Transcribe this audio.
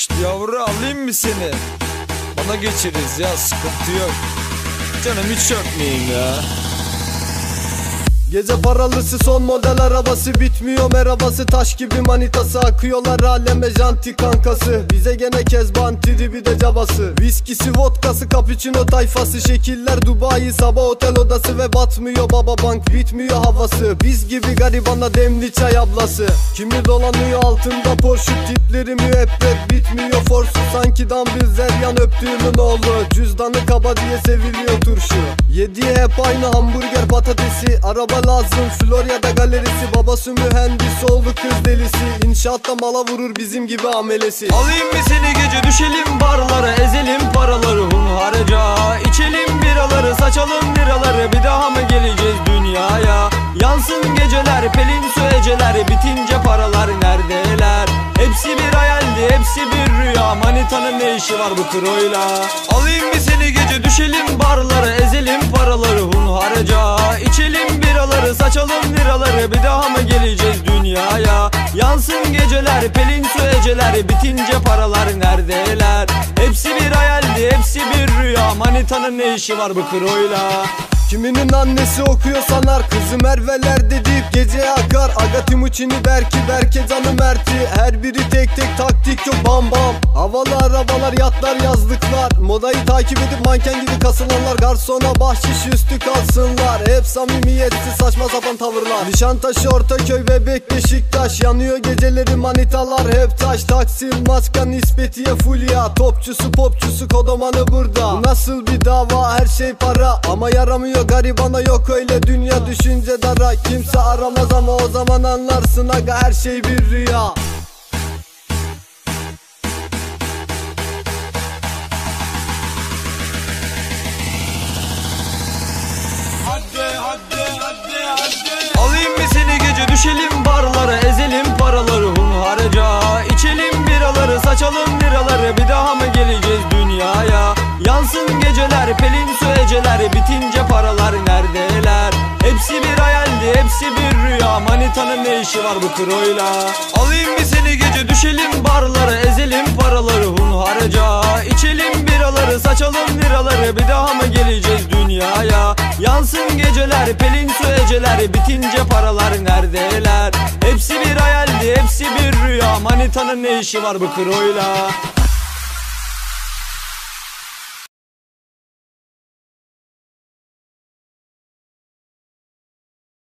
İşte yavru alayım mı seni? Bana geçeriz ya sıkıntı yok. Canım hiç öpmeyin ya. Gece paralısı son model arabası Bitmiyor. Merhabası taş gibi manitası. Akıyorlar aleme janti kankası. Bize gene kezban tribi de cabası Viskisi vodkası cappuccino tayfası. Şekiller Dubai sabah otel odası Ve batmıyor baba bank bitmiyor havası. Biz gibi garibana demli çay ablası. Kimi dolanıyor altında Porsche Tipleri müebbet bitmiyor. Forsu Sanki dambil zeryan öptüğümün oğlu. Cüzdanı kaba diye seviliyor turşu. Yediği hep aynı hamburger patatesi. Araba lazım. Florya'da galerisi Babası mühendis oğlu kız delisi. İnşaatta mala vurur bizim gibi amelesi. Alayım mı seni gece düşelim barlara Ezelim paraları hunharca. İçelim biraları saçalım liraları Bir daha mı geleceğiz dünyaya? Yansın geceler pelin su eceler Bitince paralar neredeler? Hepsi bir hayaldi hepsi bir rüya Manitanın ne işi var bu kroyla Alayım mı seni gece düşelim barlara saçalım liraları Bir daha mı geleceğiz dünyaya? Yansın geceler pelin su eceler Bitince paralar neredeler? Hepsi bir hayaldi hepsi bir rüya Manitanın ne işi var bu kroyla Kiminin annesi okuyor sanar. Kızı Merve'ler deyip gece akar. Aga Timuçin'i Berki Berke canı Mert'i. Her biri tek tek taktik yok bam bam. Havalı arabalar yatlar yazlıklar. Modayı takip edip manken gibi kasılanlar. Garsona bahşiş üstü kalsınlar. Hep samimiyetsiz saçma sapan tavırlar. Nişantaşı Ortaköy Bebek Beşiktaş. Yanıyor geceleri manitalar. Hep taş Taksim maska nispetiye fulya. Topçusu popçusu kodomanı burada. Bu nasıl bir dava? Her şey para. Ama yaramıyor garibana yok öyle dünya. Düşünce dara Kimse aramaz ama o zaman anlarsın aga her şey bir rüya. Alayım mı seni gece düşelim barlara Ezelim paraları. Hunharca İçelim biraları saçalım liraları Bir daha Geceler pelin su eceler Bitince paralar neredeler? Hepsi bir hayaldi hepsi bir rüya. Manitanın ne işi var bu kroyla Alayım mı seni gece düşelim barlara Ezelim paraları hunharca. İçelim biraları saçalım liraları Bir daha mı geleceğiz dünyaya? Yansın geceler pelin su eceler Bitince paralar neredeler? Hepsi bir hayaldi hepsi bir rüya. Manitanın ne işi var bu kroyla